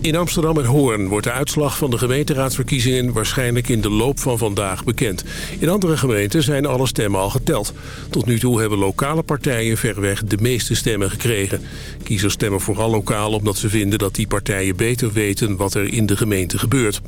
In Amsterdam en Hoorn wordt de uitslag van de gemeenteraadsverkiezingen waarschijnlijk in de loop van vandaag bekend. In andere gemeenten zijn alle stemmen al geteld. Tot nu toe hebben lokale partijen verreweg de meeste stemmen gekregen. Kiezers stemmen vooral lokaal omdat ze vinden dat die partijen beter weten wat er in de gemeente gebeurt.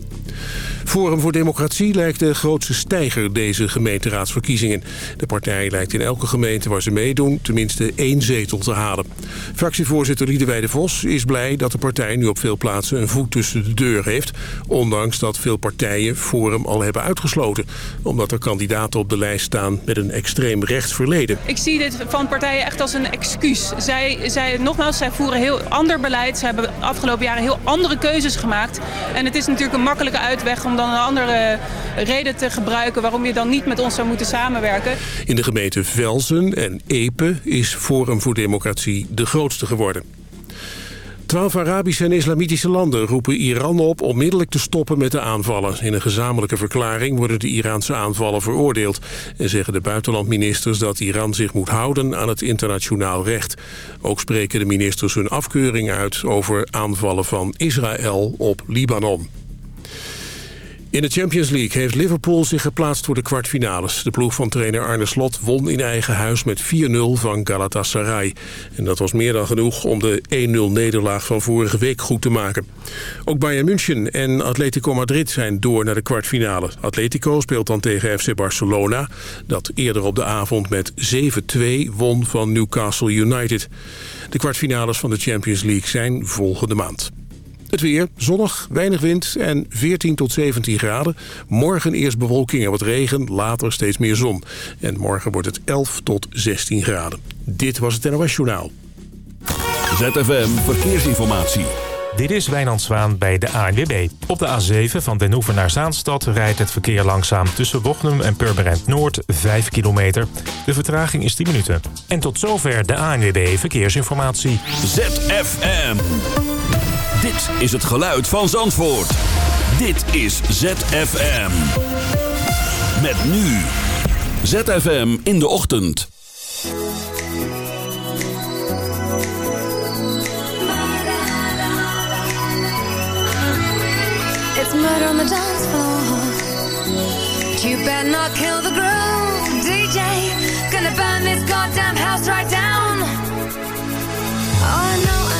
Forum voor Democratie lijkt de grootste stijger deze gemeenteraadsverkiezingen. De partij lijkt in elke gemeente waar ze meedoen tenminste één zetel te halen. Fractievoorzitter Liedewijde Vos is blij dat de partij nu op veel plaatsen een voet tussen de deur heeft. Ondanks dat veel partijen Forum al hebben uitgesloten. Omdat er kandidaten op de lijst staan met een extreem rechts verleden. Ik zie dit van partijen echt als een excuus. Zij, zij, nogmaals, zij voeren heel ander beleid. Ze hebben de afgelopen jaren heel andere keuzes gemaakt. En het is natuurlijk een makkelijke uitweg om dan een andere reden te gebruiken... waarom je dan niet met ons zou moeten samenwerken. In de gemeente Velzen en Epe is Forum voor Democratie de grootste geworden. Twaalf Arabische en islamitische landen roepen Iran op onmiddellijk te stoppen met de aanvallen. In een gezamenlijke verklaring worden de Iraanse aanvallen veroordeeld. En zeggen de buitenlandministers dat Iran zich moet houden aan het internationaal recht. Ook spreken de ministers hun afkeuring uit over aanvallen van Israël op Libanon. In de Champions League heeft Liverpool zich geplaatst voor de kwartfinales. De ploeg van trainer Arne Slot won in eigen huis met 4-0 van Galatasaray. En dat was meer dan genoeg om de 1-0 nederlaag van vorige week goed te maken. Ook Bayern München en Atletico Madrid zijn door naar de kwartfinale. Atletico speelt dan tegen FC Barcelona, dat eerder op de avond met 7-2 won van Newcastle United. De kwartfinales van de Champions League zijn volgende maand. Het weer, zonnig, weinig wind en 14 tot 17 graden. Morgen eerst bewolking en wat regen, later steeds meer zon. En morgen wordt het 11 tot 16 graden. Dit was het NOS Journaal. ZFM Verkeersinformatie. Dit is Wijnand Zwaan bij de ANWB. Op de A7 van Den Hoever naar Zaanstad rijdt het verkeer langzaam... tussen Bochum en Purmerend Noord, 5 kilometer. De vertraging is 10 minuten. En tot zover de ANWB Verkeersinformatie. ZFM. Dit is het geluid van Zandvoort. Dit is ZFM. Met nu. ZFM in de ochtend. It's murder on the dance floor. You better not kill the groove, DJ. Gonna burn this goddamn house right down. Oh, I know,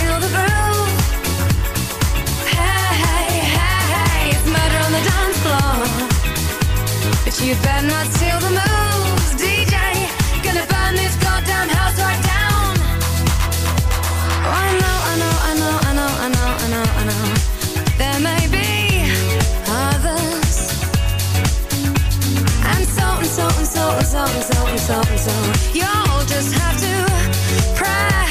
so so so so so. You'll just have to pray.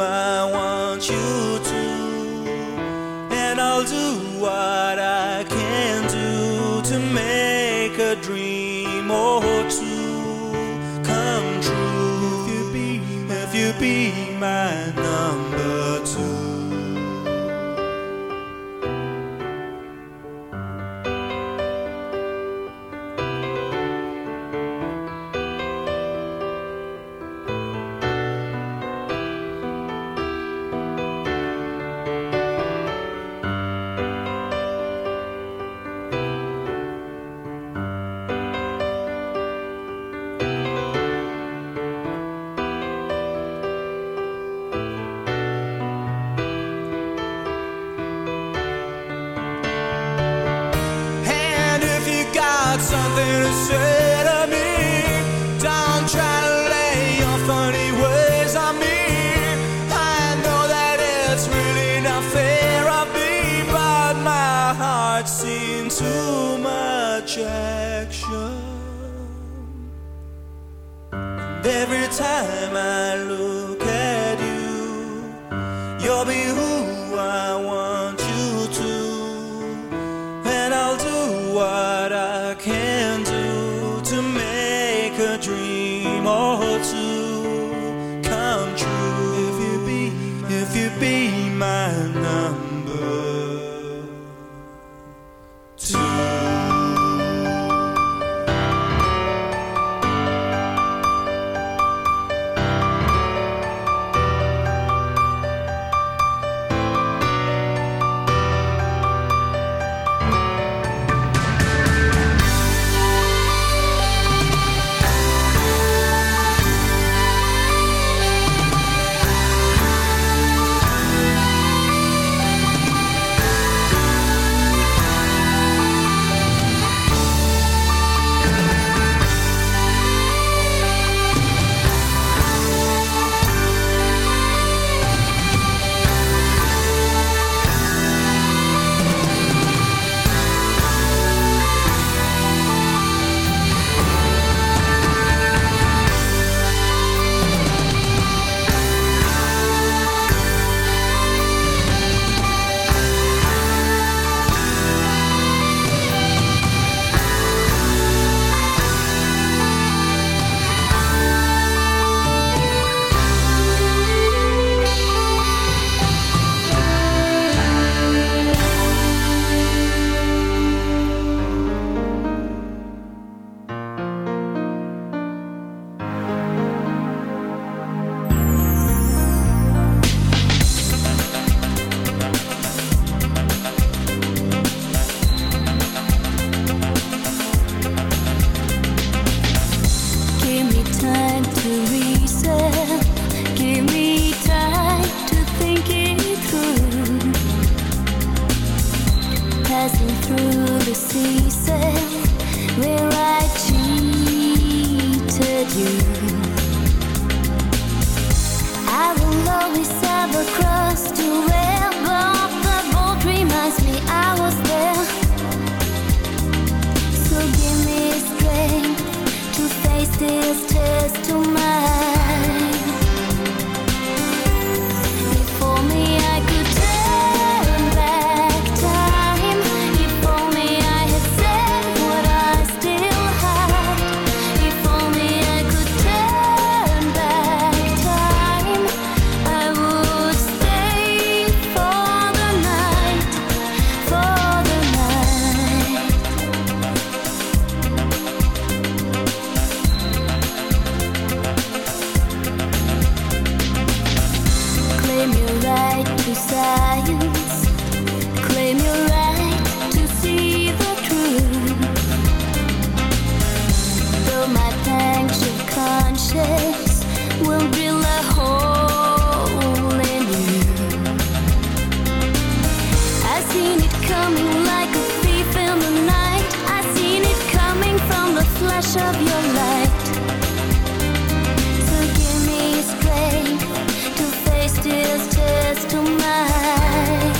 I want every time I look to face this test tonight. If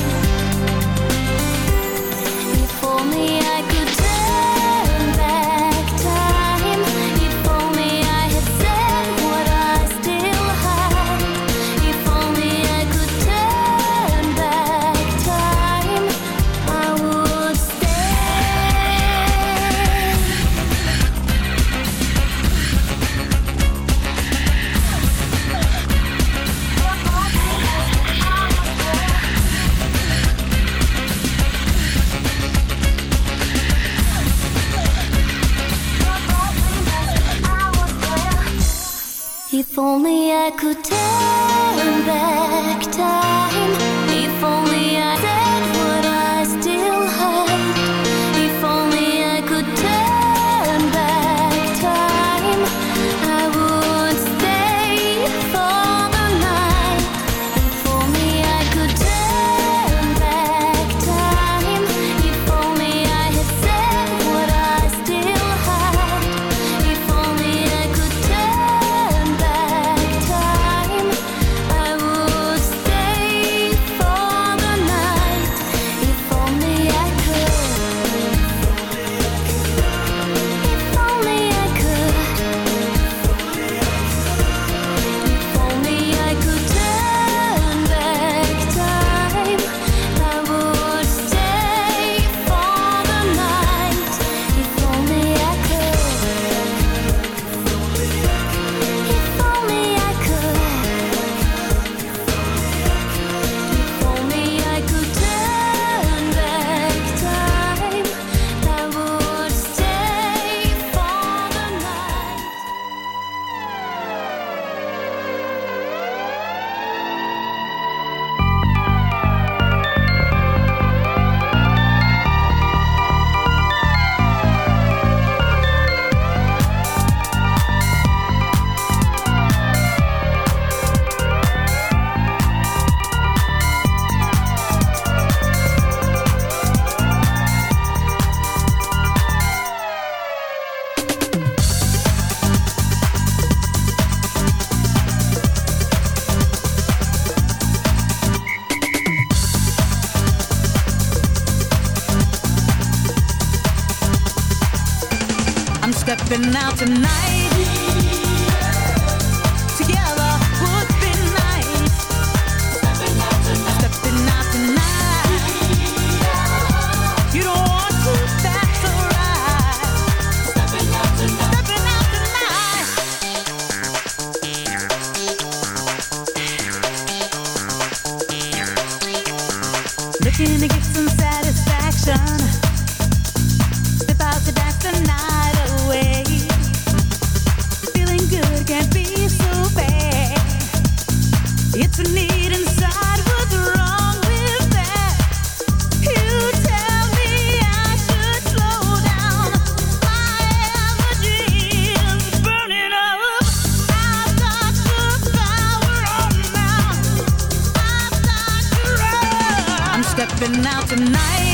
out tonight.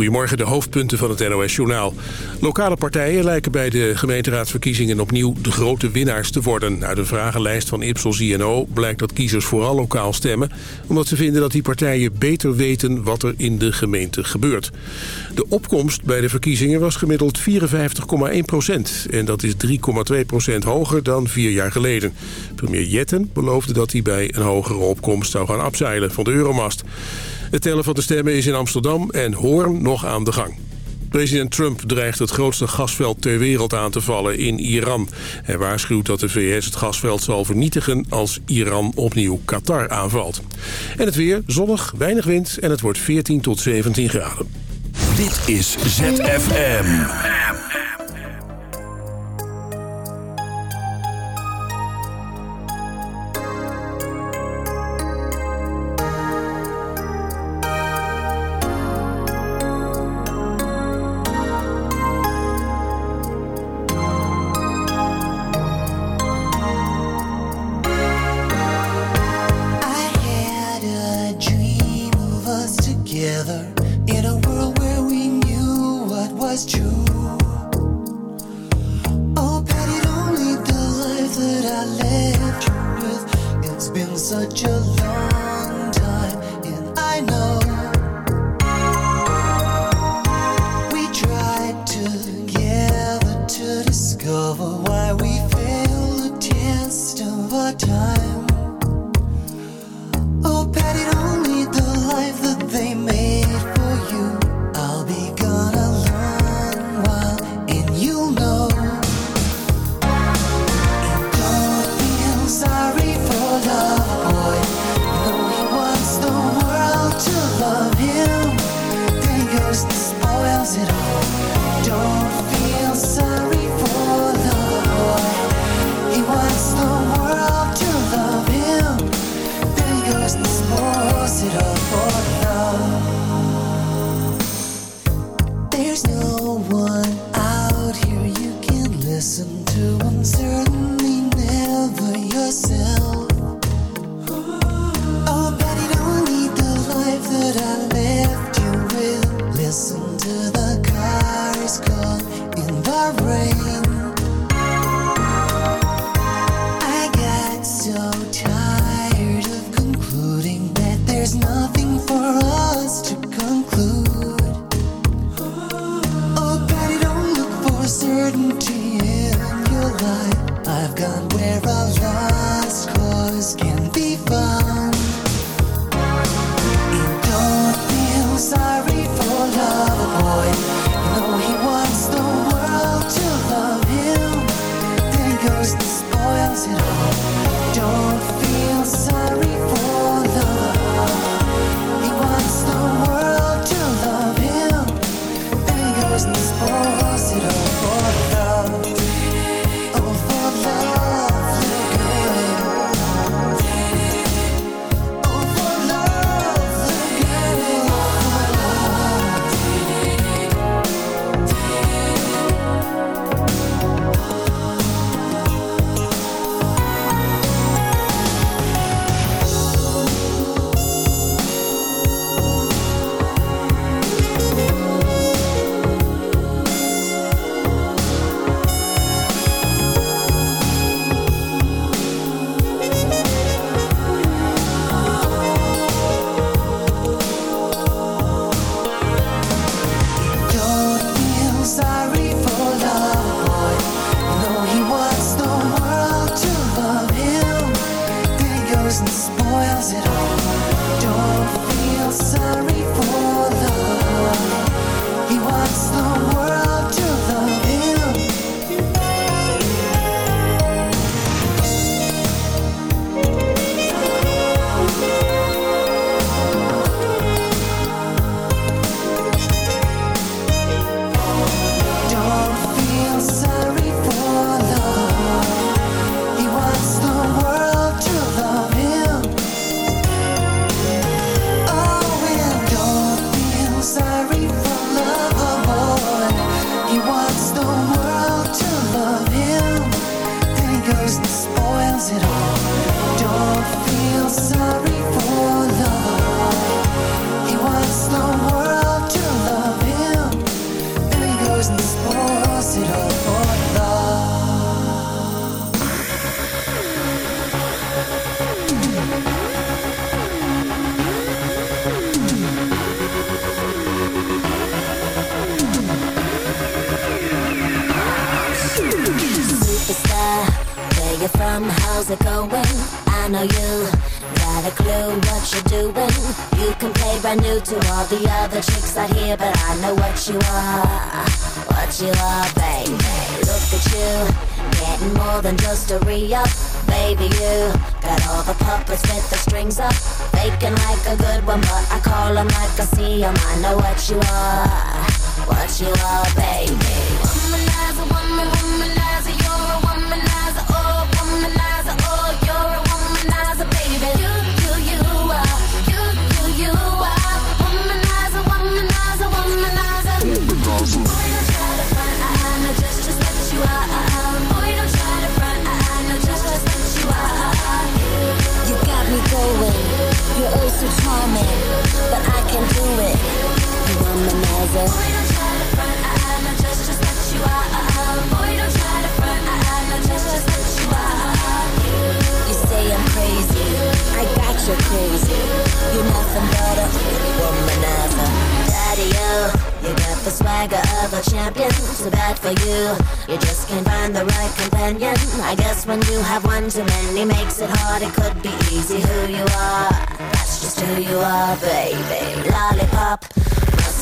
Goedemorgen, de hoofdpunten van het NOS-journaal. Lokale partijen lijken bij de gemeenteraadsverkiezingen opnieuw de grote winnaars te worden. Uit een vragenlijst van Ipsos INO blijkt dat kiezers vooral lokaal stemmen... omdat ze vinden dat die partijen beter weten wat er in de gemeente gebeurt. De opkomst bij de verkiezingen was gemiddeld 54,1 procent. En dat is 3,2 procent hoger dan vier jaar geleden. Premier Jetten beloofde dat hij bij een hogere opkomst zou gaan afzeilen van de Euromast. Het tellen van de stemmen is in Amsterdam en Hoorn nog aan de gang. President Trump dreigt het grootste gasveld ter wereld aan te vallen in Iran. Hij waarschuwt dat de VS het gasveld zal vernietigen als Iran opnieuw Qatar aanvalt. En het weer, zonnig, weinig wind en het wordt 14 tot 17 graden. Dit is ZFM. you up, babe. Look at you, getting more than just a re-up. Baby, you got all the puppets with the strings up. Faking like a good one, but I call them like I see them. I know what you are, what you are, baby. you're crazy. You're nothing but a womanizer. daddy-o. you got the swagger of a champion. Too bad for you. You just can't find the right companion. I guess when you have one too many, makes it hard. It could be easy who you are. That's just who you are, baby. Lollipop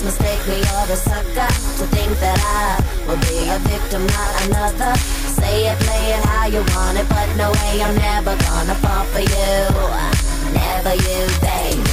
mistake me you're a sucker To think that I will be a victim, not another Say it, play it how you want it But no way I'm never gonna fall for you whenever you bathe.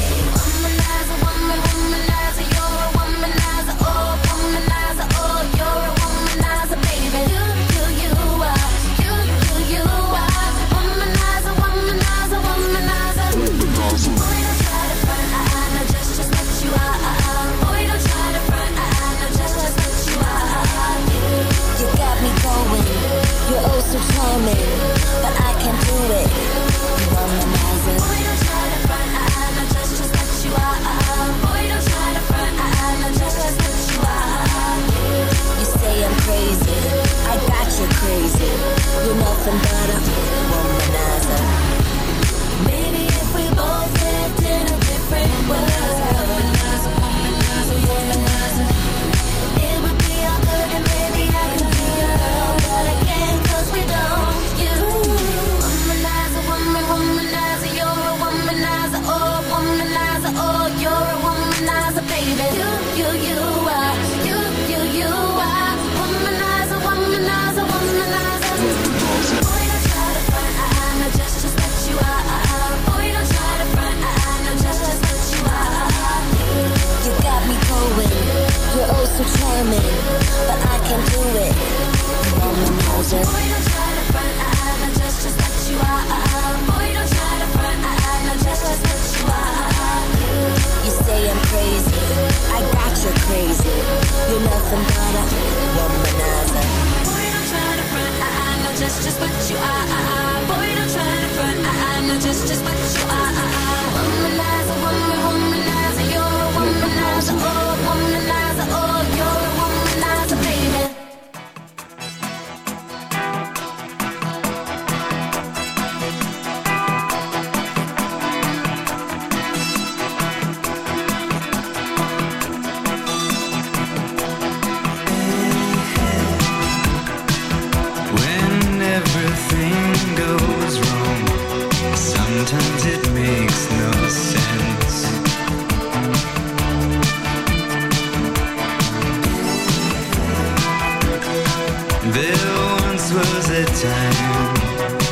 There once was a time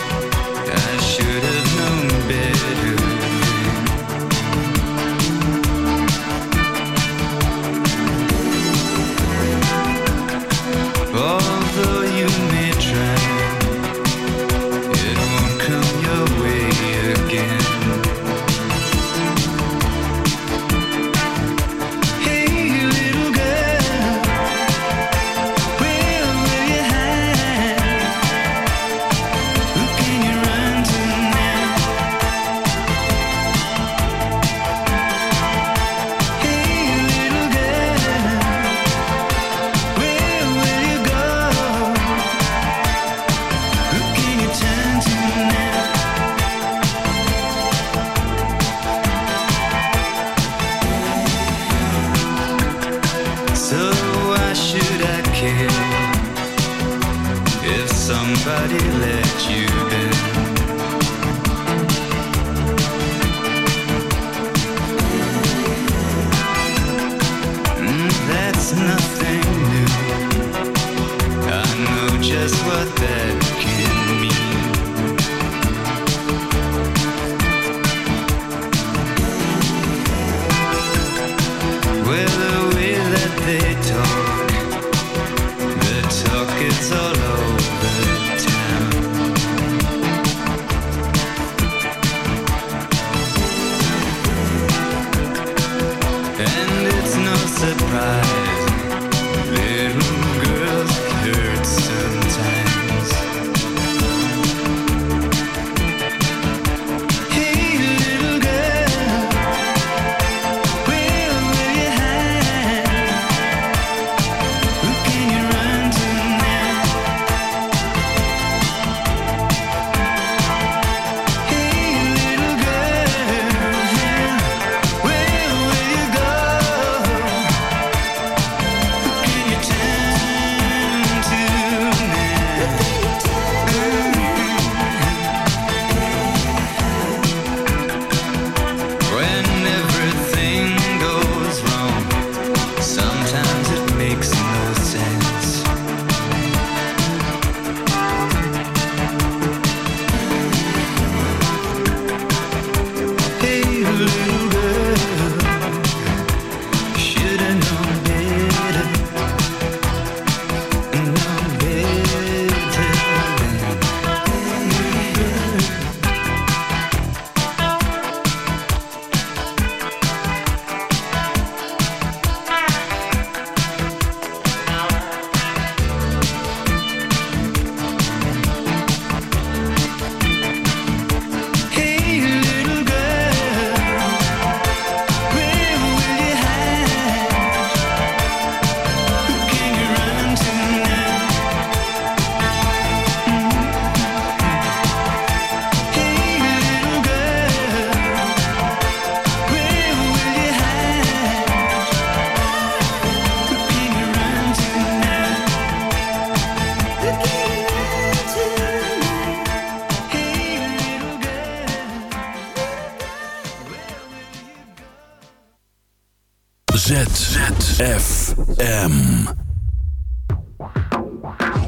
Wow.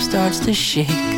starts to shake.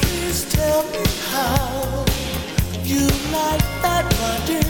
Please tell me how you like that body.